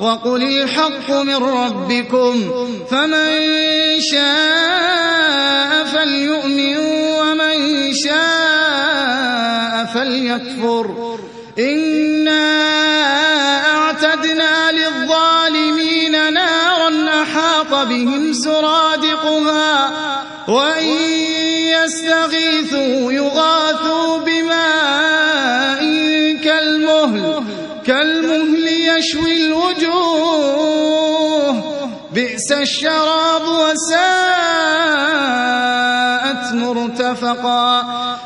وقل الحق من ربكم فمن شاء فليؤمن ومن شاء فليكفر. إنا أعتدنا للظالمين نارا أحاط بهم سرادقها وإن يستغيثوا يغاثوا بماء كالمهل كالمهل يشوي الوجوه بئس الشراب وساءت مرتفقا.